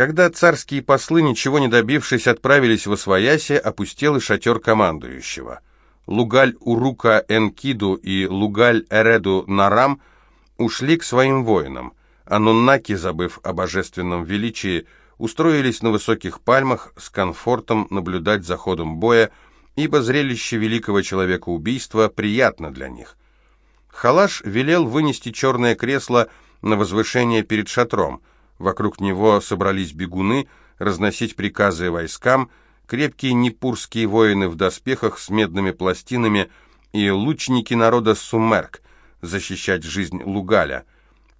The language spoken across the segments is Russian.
Когда царские послы, ничего не добившись, отправились в Освоясе, опустел и шатер командующего. Лугаль-Урука Энкиду и Лугаль-Эреду Нарам ушли к своим воинам. Ануннаки, забыв о божественном величии, устроились на высоких пальмах с комфортом наблюдать за ходом боя, ибо зрелище великого человека-убийства приятно для них. Халаш велел вынести черное кресло на возвышение перед шатром. Вокруг него собрались бегуны, разносить приказы войскам, крепкие непурские воины в доспехах с медными пластинами и лучники народа Сумерк, защищать жизнь Лугаля.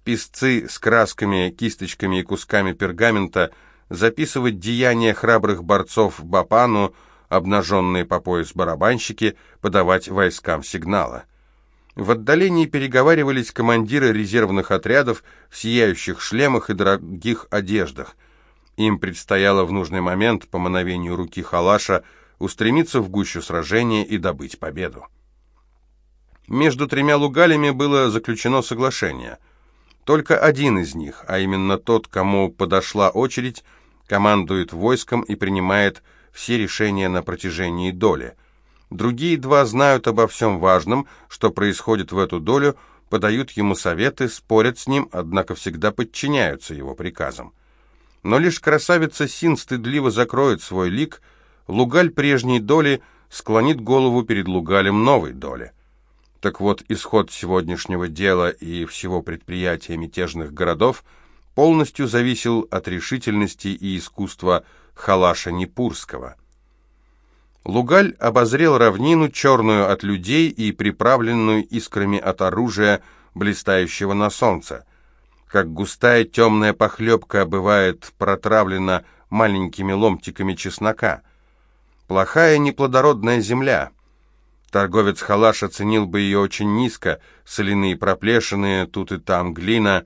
Писцы с красками, кисточками и кусками пергамента записывать деяния храбрых борцов Бапану, обнаженные по пояс барабанщики, подавать войскам сигнала. В отдалении переговаривались командиры резервных отрядов в сияющих шлемах и дорогих одеждах. Им предстояло в нужный момент, по мановению руки Халаша, устремиться в гущу сражения и добыть победу. Между тремя лугалями было заключено соглашение. Только один из них, а именно тот, кому подошла очередь, командует войском и принимает все решения на протяжении доли – Другие два знают обо всем важном, что происходит в эту долю, подают ему советы, спорят с ним, однако всегда подчиняются его приказам. Но лишь красавица Син стыдливо закроет свой лик, Лугаль прежней доли склонит голову перед Лугалем новой доли. Так вот, исход сегодняшнего дела и всего предприятия мятежных городов полностью зависел от решительности и искусства Халаша Непурского. Лугаль обозрел равнину, черную от людей и приправленную искрами от оружия, блистающего на солнце. Как густая темная похлебка бывает протравлена маленькими ломтиками чеснока. Плохая неплодородная земля. Торговец Халаш оценил бы ее очень низко, соляные проплешины, тут и там глина.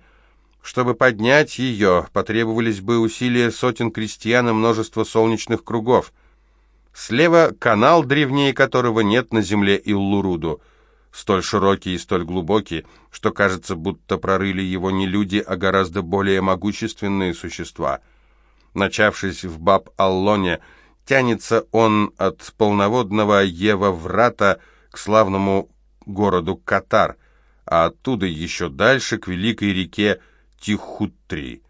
Чтобы поднять ее, потребовались бы усилия сотен крестьян и множество солнечных кругов — Слева канал, древнее которого нет на земле Иллуруду, столь широкий и столь глубокий, что кажется, будто прорыли его не люди, а гораздо более могущественные существа. Начавшись в Баб-Аллоне, тянется он от полноводного Ева-Врата к славному городу Катар, а оттуда еще дальше к великой реке Тихутри.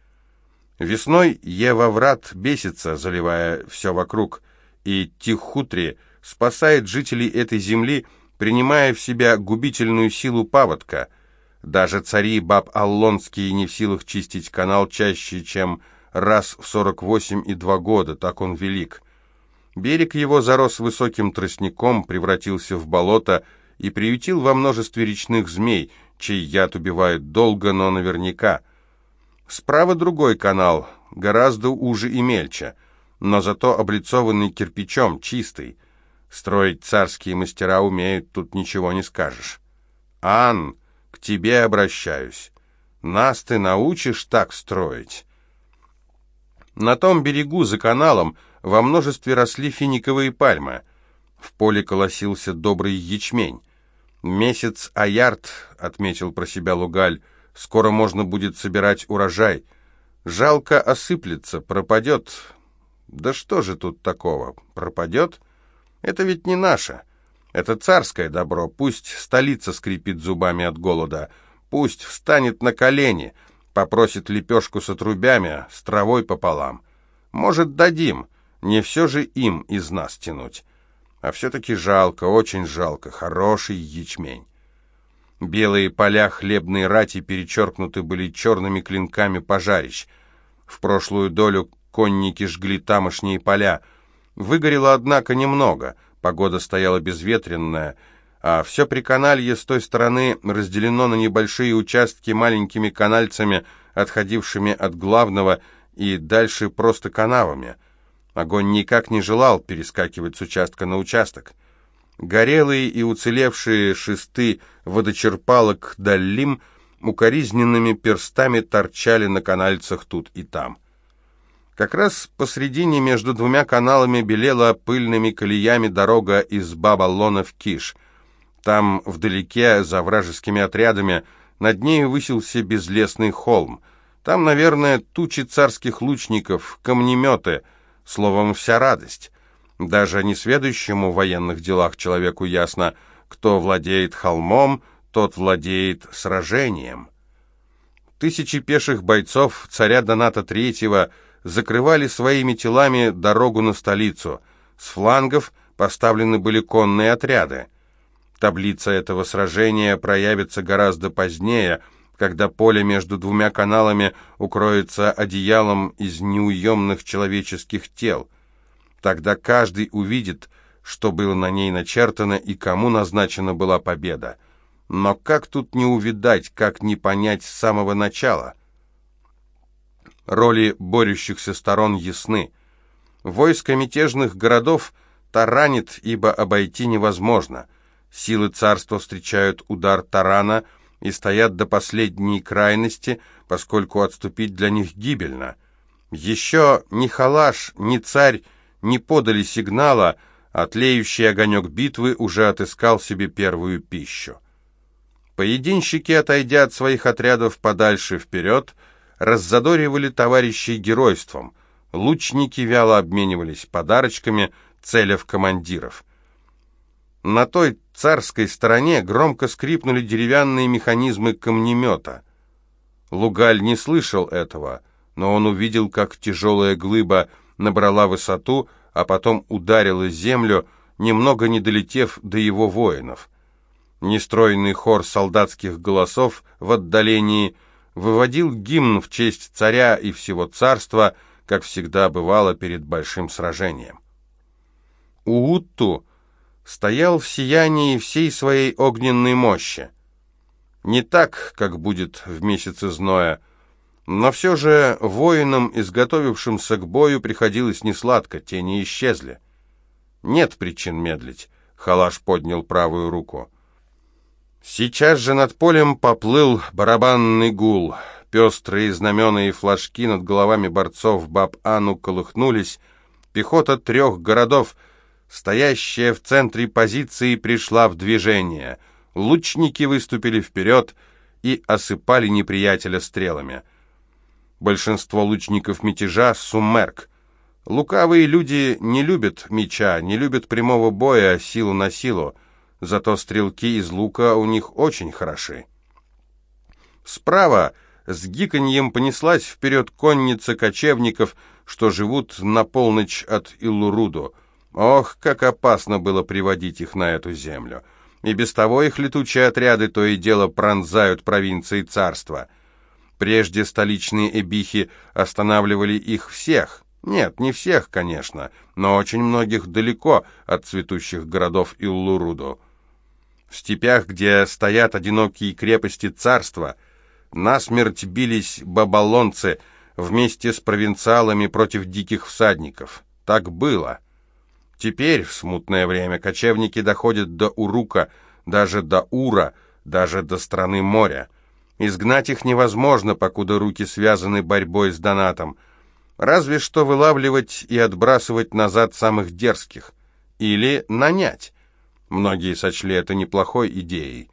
Весной Ева-Врат бесится, заливая все вокруг – и Тихутри спасает жителей этой земли, принимая в себя губительную силу паводка. Даже цари Баб-Аллонские не в силах чистить канал чаще, чем раз в 48 и два года, так он велик. Берег его зарос высоким тростником, превратился в болото и приютил во множестве речных змей, чей яд убивает долго, но наверняка. Справа другой канал, гораздо уже и мельче – но зато облицованный кирпичом, чистый. Строить царские мастера умеют, тут ничего не скажешь. Ан, к тебе обращаюсь. Нас ты научишь так строить. На том берегу, за каналом, во множестве росли финиковые пальмы. В поле колосился добрый ячмень. «Месяц Аярд», — отметил про себя Лугаль, — «скоро можно будет собирать урожай. Жалко осыплется, пропадет, да что же тут такого? Пропадет? Это ведь не наше. Это царское добро. Пусть столица скрипит зубами от голода. Пусть встанет на колени, попросит лепешку с отрубями, с травой пополам. Может, дадим. Не все же им из нас тянуть. А все-таки жалко, очень жалко. Хороший ячмень. Белые поля хлебной рати перечеркнуты были черными клинками пожарищ. В прошлую долю конники жгли тамошние поля. Выгорело, однако, немного, погода стояла безветренная, а все приканалье с той стороны разделено на небольшие участки маленькими канальцами, отходившими от главного, и дальше просто канавами. Огонь никак не желал перескакивать с участка на участок. Горелые и уцелевшие шесты водочерпалок Даллим укоризненными перстами торчали на канальцах тут и там. Как раз посредине между двумя каналами белела пыльными колеями дорога из Бабалона в Киш. Там, вдалеке, за вражескими отрядами, над нею высился безлесный холм. Там, наверное, тучи царских лучников, камнеметы, словом, вся радость. Даже несведущему в военных делах человеку ясно, кто владеет холмом, тот владеет сражением. Тысячи пеших бойцов царя Доната III закрывали своими телами дорогу на столицу. С флангов поставлены были конные отряды. Таблица этого сражения проявится гораздо позднее, когда поле между двумя каналами укроется одеялом из неуемных человеческих тел. Тогда каждый увидит, что было на ней начертано и кому назначена была победа. Но как тут не увидать, как не понять с самого начала? Роли борющихся сторон ясны. Войско мятежных городов таранит, ибо обойти невозможно. Силы царства встречают удар тарана и стоят до последней крайности, поскольку отступить для них гибельно. Еще ни халаш, ни царь не подали сигнала, а тлеющий огонек битвы уже отыскал себе первую пищу. Поединщики, отойдя от своих отрядов подальше вперед, раззадоривали товарищей геройством. Лучники вяло обменивались подарочками, целя в командиров. На той царской стороне громко скрипнули деревянные механизмы камнемета. Лугаль не слышал этого, но он увидел, как тяжелая глыба набрала высоту, а потом ударила землю, немного не долетев до его воинов. Нестройный хор солдатских голосов в отдалении выводил гимн в честь царя и всего царства, как всегда бывало перед большим сражением. Уутту стоял в сиянии всей своей огненной мощи. Не так, как будет в месяце зноя, но все же воинам, изготовившимся к бою, приходилось несладко, тени исчезли. Нет причин медлить. Халаш поднял правую руку. Сейчас же над полем поплыл барабанный гул. Пестрые знамена и флажки над головами борцов Баб-Ану колыхнулись. Пехота трех городов, стоящая в центре позиции, пришла в движение. Лучники выступили вперед и осыпали неприятеля стрелами. Большинство лучников мятежа — сумерк. Лукавые люди не любят меча, не любят прямого боя, силу на силу. Зато стрелки из лука у них очень хороши. Справа с гиканьем понеслась вперед конница кочевников, что живут на полночь от Иллуруду. Ох, как опасно было приводить их на эту землю. И без того их летучие отряды то и дело пронзают провинции царства — Прежде столичные эбихи останавливали их всех. Нет, не всех, конечно, но очень многих далеко от цветущих городов Иллуруду. В степях, где стоят одинокие крепости царства, насмерть бились бабалонцы вместе с провинциалами против диких всадников. Так было. Теперь, в смутное время, кочевники доходят до Урука, даже до Ура, даже до страны моря. Изгнать их невозможно, покуда руки связаны борьбой с донатом. Разве что вылавливать и отбрасывать назад самых дерзких. Или нанять. Многие сочли это неплохой идеей.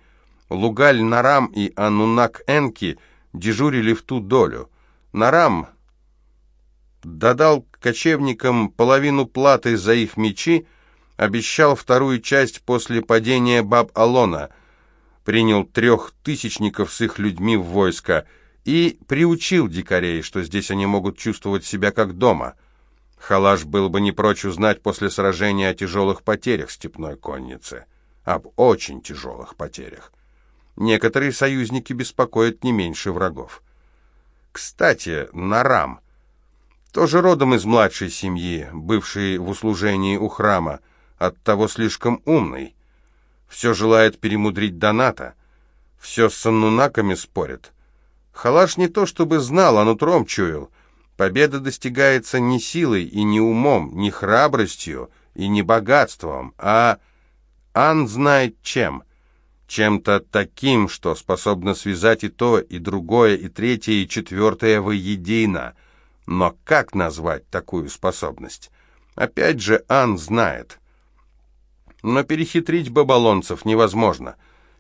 Лугаль Нарам и Анунак Энки дежурили в ту долю. Нарам додал кочевникам половину платы за их мечи, обещал вторую часть после падения Баб-Алона — принял трех тысячников с их людьми в войско и приучил дикарей, что здесь они могут чувствовать себя как дома. Халаш был бы не прочь узнать после сражения о тяжелых потерях степной конницы, об очень тяжелых потерях. Некоторые союзники беспокоят не меньше врагов. Кстати, Нарам, тоже родом из младшей семьи, бывший в услужении у храма, оттого слишком умный, все желает перемудрить Доната. Все с аннунаками спорит. Халаш не то чтобы знал, а нутром чуял. Победа достигается не силой и не умом, не храбростью и не богатством, а... Ан знает чем. Чем-то таким, что способно связать и то, и другое, и третье, и четвертое воедино. Но как назвать такую способность? Опять же, Ан знает. Но перехитрить бабалонцев невозможно.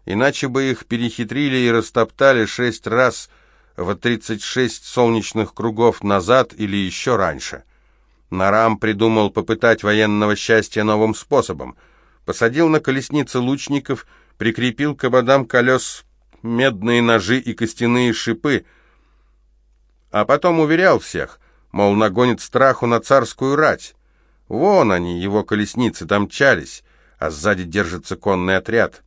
Иначе бы их перехитрили и растоптали шесть раз в 36 солнечных кругов назад или еще раньше. Нарам придумал попытать военного счастья новым способом. Посадил на колесницы лучников, прикрепил к ободам колес медные ножи и костяные шипы, а потом уверял всех, мол, нагонит страху на царскую рать. Вон они, его колесницы, домчались, а сзади держится конный отряд.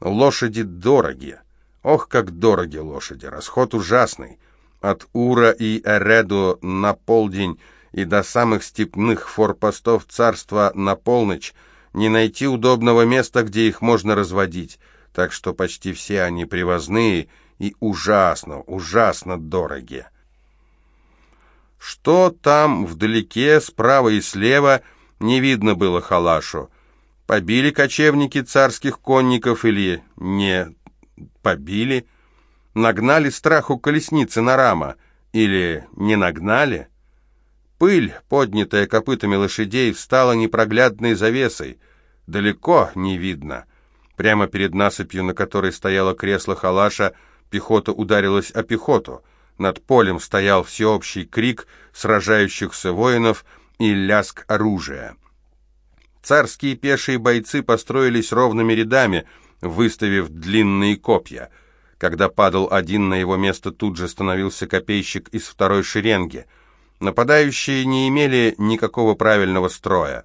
Лошади дороги. Ох, как дороги лошади, расход ужасный. От Ура и Эреду на полдень и до самых степных форпостов царства на полночь не найти удобного места, где их можно разводить, так что почти все они привозные и ужасно, ужасно дороги. Что там вдалеке, справа и слева, не видно было халашу. Побили кочевники царских конников или не побили? Нагнали страху колесницы на рама или не нагнали? Пыль, поднятая копытами лошадей, встала непроглядной завесой. Далеко не видно. Прямо перед насыпью, на которой стояло кресло халаша, пехота ударилась о пехоту. Над полем стоял всеобщий крик сражающихся воинов и ляск оружия. Царские пешие бойцы построились ровными рядами, выставив длинные копья. Когда падал один, на его место тут же становился копейщик из второй шеренги — Нападающие не имели никакого правильного строя.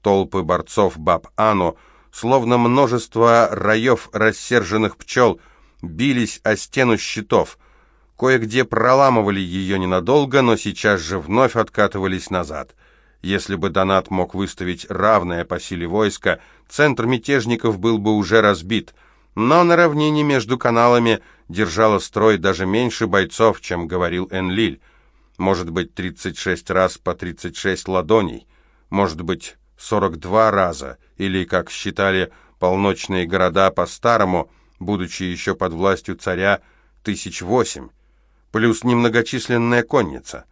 Толпы борцов Баб-Ану, словно множество раев рассерженных пчел, бились о стену щитов. Кое-где проламывали ее ненадолго, но сейчас же вновь откатывались назад. Если бы Донат мог выставить равное по силе войска, центр мятежников был бы уже разбит. Но на равнине между каналами держало строй даже меньше бойцов, чем говорил Энлиль. Может быть, 36 раз по 36 ладоней, может быть, 42 раза, или, как считали полночные города по-старому, будучи еще под властью царя, тысяч восемь, плюс немногочисленная конница.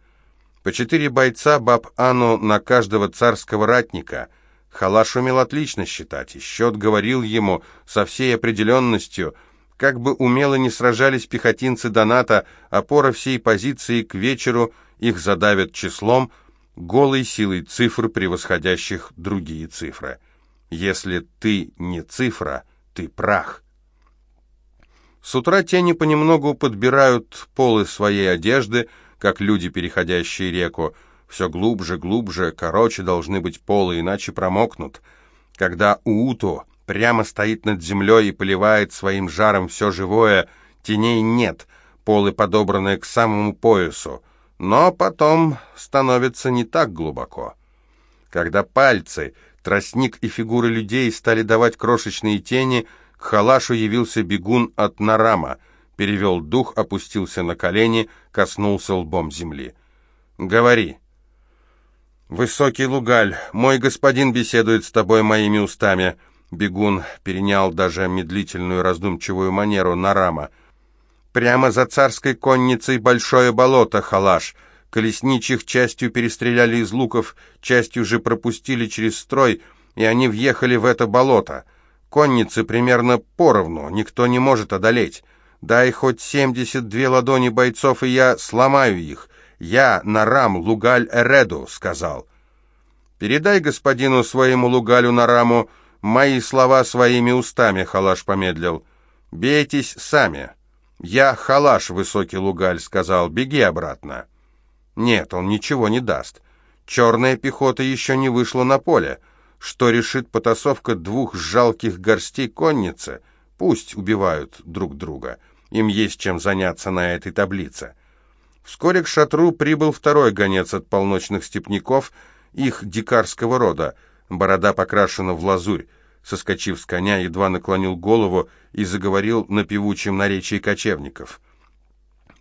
По четыре бойца баб-ану на каждого царского ратника. Халаш умел отлично считать, и счет говорил ему со всей определенностью – как бы умело не сражались пехотинцы Доната, опора всей позиции к вечеру их задавят числом, голой силой цифр, превосходящих другие цифры. Если ты не цифра, ты прах. С утра тени понемногу подбирают полы своей одежды, как люди, переходящие реку. Все глубже, глубже, короче должны быть полы, иначе промокнут. Когда Ууту прямо стоит над землей и поливает своим жаром все живое, теней нет, полы подобраны к самому поясу, но потом становится не так глубоко. Когда пальцы, тростник и фигуры людей стали давать крошечные тени, к халашу явился бегун от Нарама, перевел дух, опустился на колени, коснулся лбом земли. «Говори». «Высокий лугаль, мой господин беседует с тобой моими устами», Бегун перенял даже медлительную раздумчивую манеру Нарама. «Прямо за царской конницей большое болото, халаш. Колесничих частью перестреляли из луков, частью же пропустили через строй, и они въехали в это болото. Конницы примерно поровну, никто не может одолеть. Дай хоть семьдесят две ладони бойцов, и я сломаю их. Я, Нарам, Лугаль Эреду», — сказал. «Передай господину своему Лугалю Нараму, — «Мои слова своими устами», — Халаш помедлил. «Бейтесь сами». «Я Халаш, высокий лугаль», — сказал, — «беги обратно». «Нет, он ничего не даст. Черная пехота еще не вышла на поле. Что решит потасовка двух жалких горстей конницы? Пусть убивают друг друга. Им есть чем заняться на этой таблице». Вскоре к шатру прибыл второй гонец от полночных степняков, их дикарского рода — Борода покрашена в лазурь. Соскочив с коня, едва наклонил голову и заговорил на певучем наречии кочевников.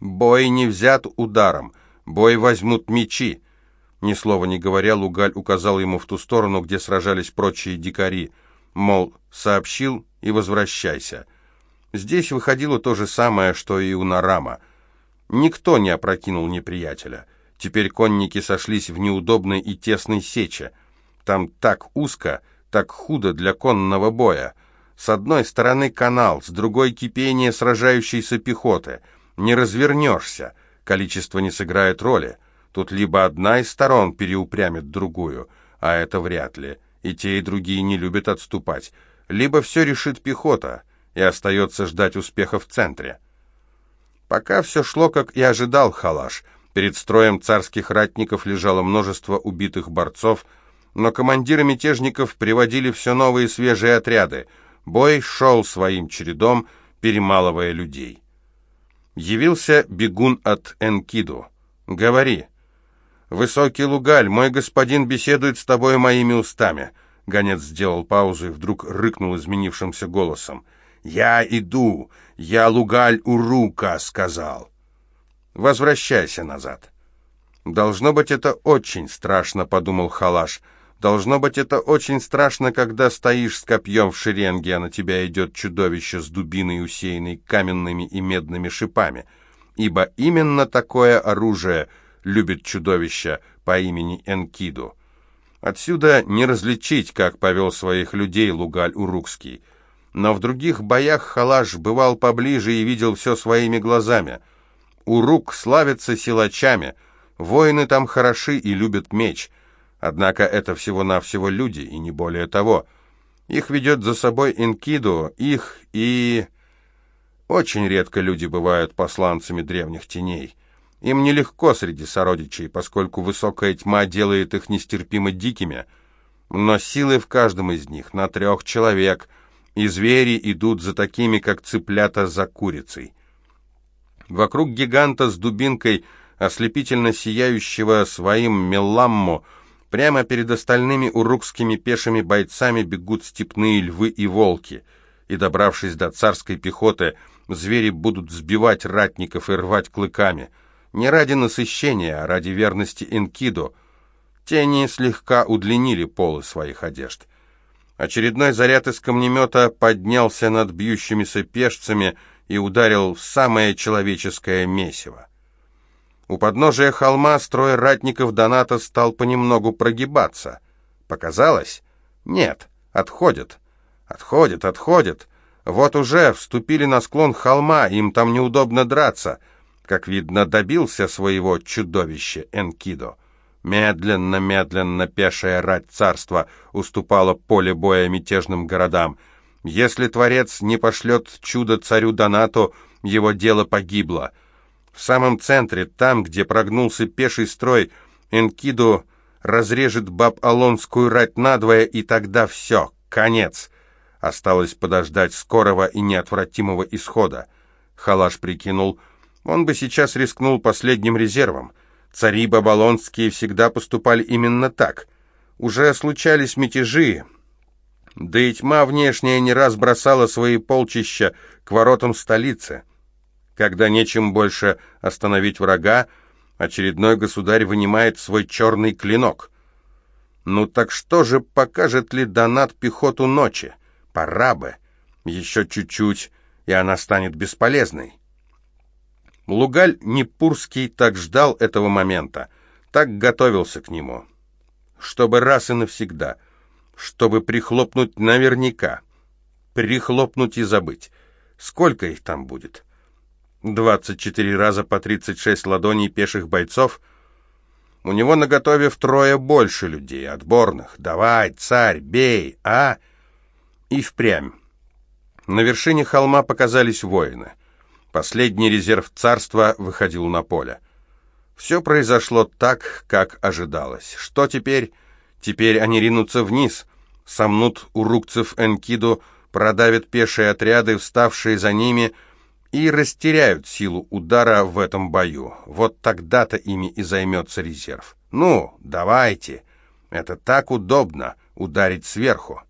«Бой не взят ударом, бой возьмут мечи!» Ни слова не говоря, Лугаль указал ему в ту сторону, где сражались прочие дикари, мол, сообщил и возвращайся. Здесь выходило то же самое, что и у Нарама. Никто не опрокинул неприятеля. Теперь конники сошлись в неудобной и тесной сече. Там так узко, так худо для конного боя. С одной стороны канал, с другой кипение сражающейся пехоты. не развернешься, количество не сыграет роли. Тут либо одна из сторон переупрямит другую, а это вряд ли, и те, и другие не любят отступать, либо все решит пехота, и остается ждать успеха в центре. Пока все шло, как и ожидал Халаш. Перед строем царских ратников лежало множество убитых борцов, но командиры мятежников приводили все новые свежие отряды. Бой шел своим чередом, перемалывая людей. Явился бегун от Энкиду. «Говори». «Высокий Лугаль, мой господин беседует с тобой моими устами». Гонец сделал паузу и вдруг рыкнул изменившимся голосом. «Я иду! Я Лугаль Урука!» — сказал. «Возвращайся назад». «Должно быть, это очень страшно», — подумал Халаш. «Должно быть, это очень страшно, когда стоишь с копьем в шеренге, а на тебя идет чудовище с дубиной, усеянной каменными и медными шипами. Ибо именно такое оружие — любит чудовище по имени Энкиду. Отсюда не различить, как повел своих людей Лугаль-Урукский. Но в других боях Халаш бывал поближе и видел все своими глазами. Урук славится силачами, воины там хороши и любят меч. Однако это всего-навсего люди, и не более того. Их ведет за собой Энкиду, их и... Очень редко люди бывают посланцами древних теней. Им нелегко среди сородичей, поскольку высокая тьма делает их нестерпимо дикими. Но силы в каждом из них на трех человек, и звери идут за такими, как цыплята за курицей. Вокруг гиганта с дубинкой, ослепительно сияющего своим меламмо, прямо перед остальными урукскими пешими бойцами бегут степные львы и волки, и, добравшись до царской пехоты, звери будут сбивать ратников и рвать клыками — не ради насыщения, а ради верности Энкиду. Тени слегка удлинили полы своих одежд. Очередной заряд из камнемета поднялся над бьющимися пешцами и ударил в самое человеческое месиво. У подножия холма строй ратников Доната стал понемногу прогибаться. Показалось? Нет, отходят. Отходят, отходят. Вот уже вступили на склон холма, им там неудобно драться — как видно, добился своего чудовища Энкидо. Медленно-медленно пешая рать царства уступала поле боя мятежным городам. Если Творец не пошлет чудо царю Донату, его дело погибло. В самом центре, там, где прогнулся пеший строй, Энкиду разрежет баб-алонскую рать надвое, и тогда все, конец. Осталось подождать скорого и неотвратимого исхода. Халаш прикинул — он бы сейчас рискнул последним резервом. Цари Бабалонские всегда поступали именно так. Уже случались мятежи, да и тьма внешняя не раз бросала свои полчища к воротам столицы. Когда нечем больше остановить врага, очередной государь вынимает свой черный клинок. Ну так что же покажет ли донат пехоту ночи? Пора бы. Еще чуть-чуть, и она станет бесполезной. Лугаль Непурский так ждал этого момента, так готовился к нему, чтобы раз и навсегда, чтобы прихлопнуть наверняка, прихлопнуть и забыть. Сколько их там будет? Двадцать четыре раза по тридцать шесть ладоней пеших бойцов. У него наготове втрое больше людей, отборных. Давай, царь, бей, а? И впрямь. На вершине холма показались воины — Последний резерв царства выходил на поле. Все произошло так, как ожидалось. Что теперь? Теперь они ринутся вниз, сомнут урукцев Энкиду, продавят пешие отряды, вставшие за ними, и растеряют силу удара в этом бою. Вот тогда-то ими и займется резерв. Ну, давайте. Это так удобно, ударить сверху.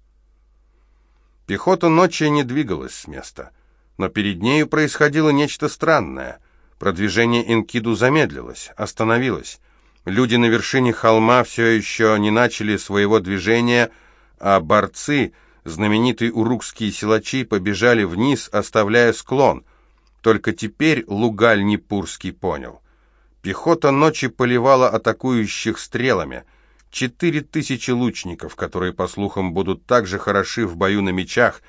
Пехота ночи не двигалась с места — но перед нею происходило нечто странное. Продвижение Энкиду замедлилось, остановилось. Люди на вершине холма все еще не начали своего движения, а борцы, знаменитые урукские силачи, побежали вниз, оставляя склон. Только теперь Лугаль Непурский понял. Пехота ночи поливала атакующих стрелами. Четыре тысячи лучников, которые, по слухам, будут так же хороши в бою на мечах,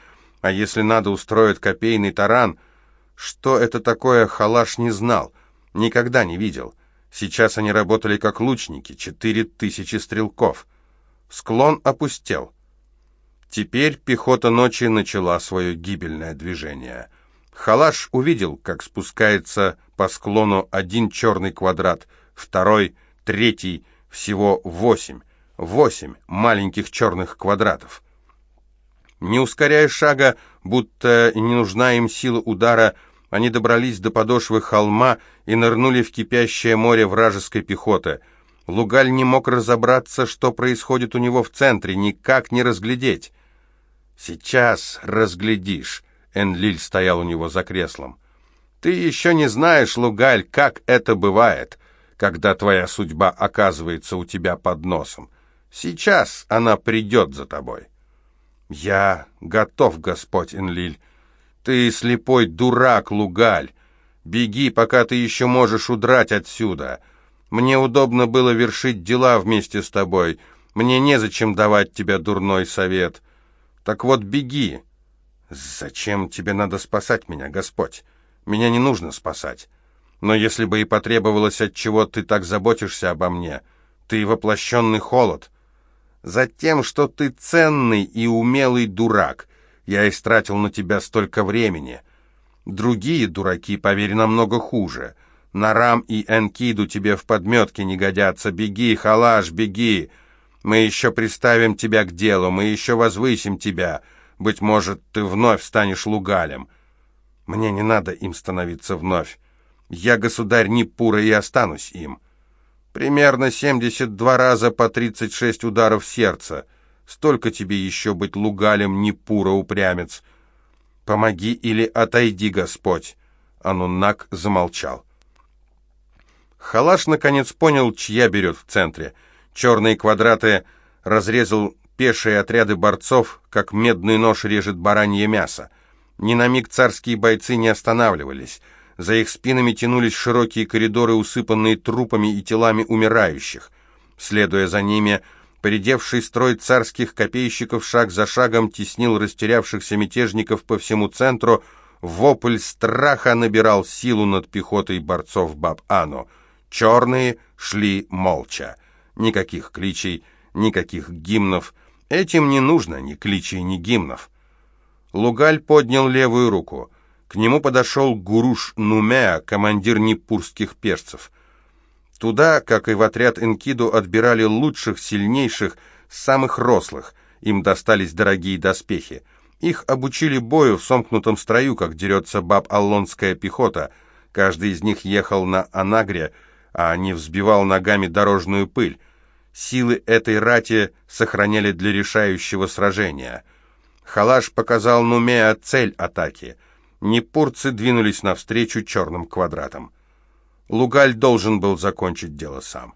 а если надо, устроят копейный таран. Что это такое, Халаш не знал, никогда не видел. Сейчас они работали как лучники, четыре тысячи стрелков. Склон опустел. Теперь пехота ночи начала свое гибельное движение. Халаш увидел, как спускается по склону один черный квадрат, второй, третий, всего восемь. Восемь маленьких черных квадратов. Не ускоряя шага, будто не нужна им сила удара, они добрались до подошвы холма и нырнули в кипящее море вражеской пехоты. Лугаль не мог разобраться, что происходит у него в центре, никак не разглядеть. «Сейчас разглядишь», — Энлиль стоял у него за креслом. «Ты еще не знаешь, Лугаль, как это бывает, когда твоя судьба оказывается у тебя под носом. Сейчас она придет за тобой». «Я готов, Господь Энлиль. Ты слепой дурак, Лугаль. Беги, пока ты еще можешь удрать отсюда. Мне удобно было вершить дела вместе с тобой. Мне незачем давать тебе дурной совет». Так вот, беги. Зачем тебе надо спасать меня, Господь? Меня не нужно спасать. Но если бы и потребовалось, от чего ты так заботишься обо мне, ты воплощенный холод. Затем, что ты ценный и умелый дурак. Я истратил на тебя столько времени. Другие дураки, поверь, намного хуже. Нарам и Энкиду тебе в подметке не годятся. Беги, халаш, беги. Мы еще приставим тебя к делу, мы еще возвысим тебя. Быть может, ты вновь станешь лугалем. Мне не надо им становиться вновь. Я, государь Нипура, и останусь им. Примерно 72 раза по 36 ударов сердца. Столько тебе еще быть лугалем Нипура, упрямец. Помоги или отойди, Господь. Ануннак замолчал. Халаш наконец понял, чья берет в центре — Черные квадраты разрезал пешие отряды борцов, как медный нож режет баранье мясо. Ни на миг царские бойцы не останавливались. За их спинами тянулись широкие коридоры, усыпанные трупами и телами умирающих. Следуя за ними, поредевший строй царских копейщиков шаг за шагом теснил растерявшихся мятежников по всему центру, вопль страха набирал силу над пехотой борцов Баб-Ану. Черные шли молча. Никаких кличей, никаких гимнов. Этим не нужно ни кличей, ни гимнов. Лугаль поднял левую руку. К нему подошел Гуруш Нумеа, командир непурских перцев. Туда, как и в отряд Энкиду, отбирали лучших, сильнейших, самых рослых. Им достались дорогие доспехи. Их обучили бою в сомкнутом строю, как дерется баб-аллонская пехота. Каждый из них ехал на анагре, а не взбивал ногами дорожную пыль. Силы этой рати сохраняли для решающего сражения. Халаш показал Нумеа цель атаки. Непурцы двинулись навстречу черным квадратам. Лугаль должен был закончить дело сам.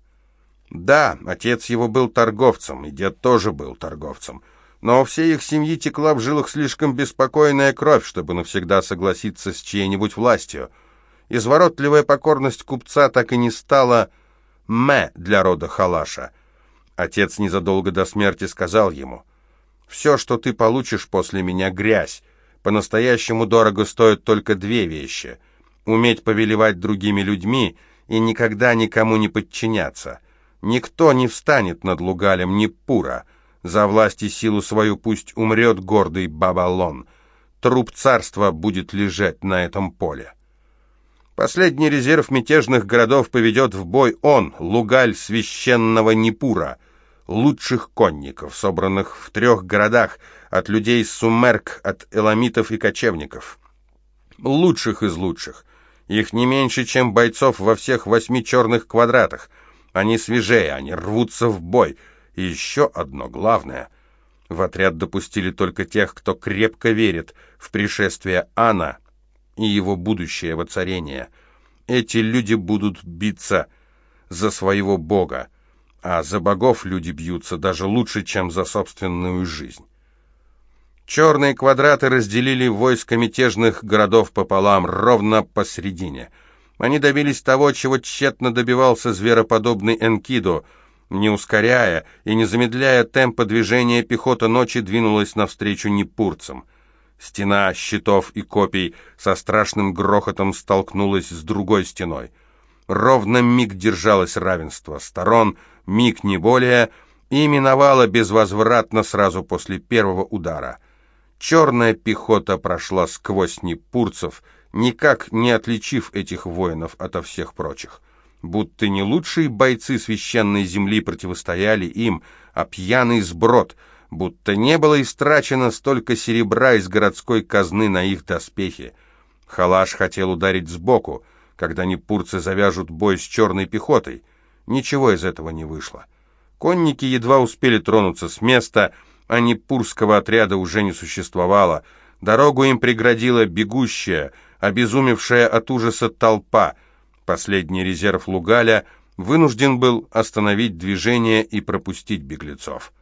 Да, отец его был торговцем, и дед тоже был торговцем, но у всей их семьи текла в жилах слишком беспокойная кровь, чтобы навсегда согласиться с чьей-нибудь властью — Изворотливая покорность купца так и не стала «мэ» для рода Халаша. Отец незадолго до смерти сказал ему, «Все, что ты получишь после меня, грязь. По-настоящему дорого стоят только две вещи — уметь повелевать другими людьми и никогда никому не подчиняться. Никто не встанет над Лугалем ни Пура. За власть и силу свою пусть умрет гордый Бабалон. Труп царства будет лежать на этом поле». Последний резерв мятежных городов поведет в бой он, Лугаль священного Непура, лучших конников, собранных в трех городах, от людей Сумерк, от эламитов и кочевников. Лучших из лучших. Их не меньше, чем бойцов во всех восьми черных квадратах. Они свежее, они рвутся в бой. И еще одно главное. В отряд допустили только тех, кто крепко верит в пришествие Ана и его будущее воцарение. Эти люди будут биться за своего бога, а за богов люди бьются даже лучше, чем за собственную жизнь. Черные квадраты разделили войско мятежных городов пополам, ровно посередине. Они добились того, чего тщетно добивался звероподобный Энкидо. Не ускоряя и не замедляя темпа движения, пехота ночи двинулась навстречу непурцам — Стена щитов и копий со страшным грохотом столкнулась с другой стеной. Ровно миг держалось равенство сторон, миг не более, и миновало безвозвратно сразу после первого удара. Черная пехота прошла сквозь непурцев, никак не отличив этих воинов ото всех прочих. Будто не лучшие бойцы священной земли противостояли им, а пьяный сброд, будто не было истрачено столько серебра из городской казны на их доспехи. Халаш хотел ударить сбоку, когда непурцы завяжут бой с черной пехотой. Ничего из этого не вышло. Конники едва успели тронуться с места, а непурского отряда уже не существовало. Дорогу им преградила бегущая, обезумевшая от ужаса толпа. Последний резерв Лугаля вынужден был остановить движение и пропустить беглецов.